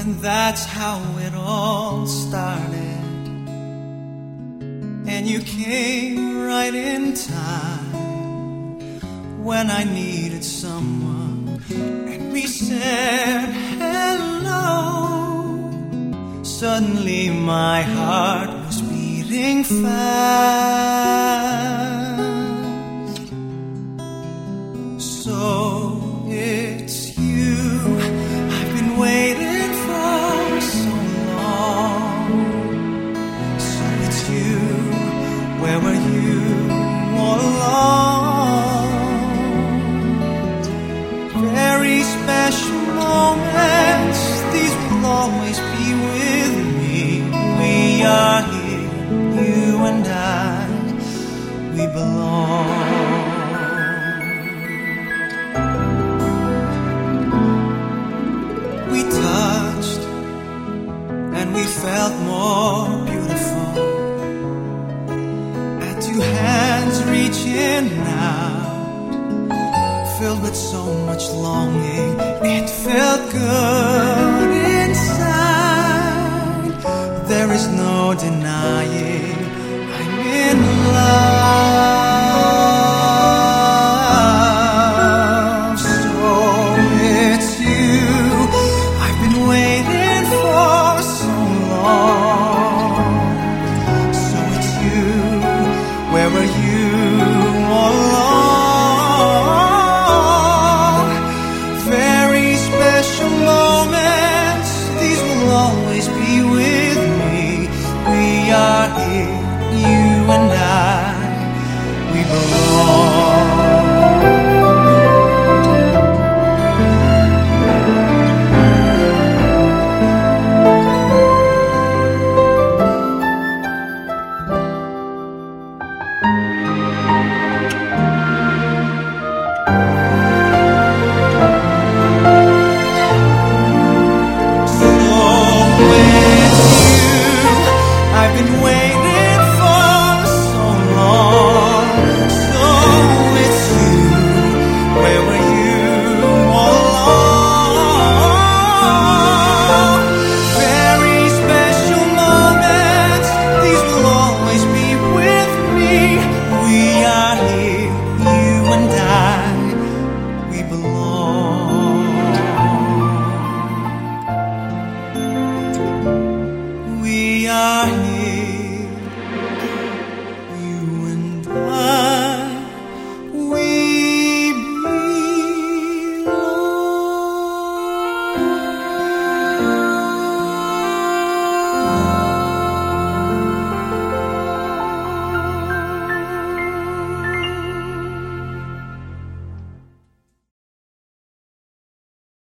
And that's how it all started. And you came right in time when I needed someone. And we said hello. Suddenly my heart was beating fast. We touched and we felt more beautiful. At two hands reaching out, filled with so much longing, it felt good inside. There is no denying. e I.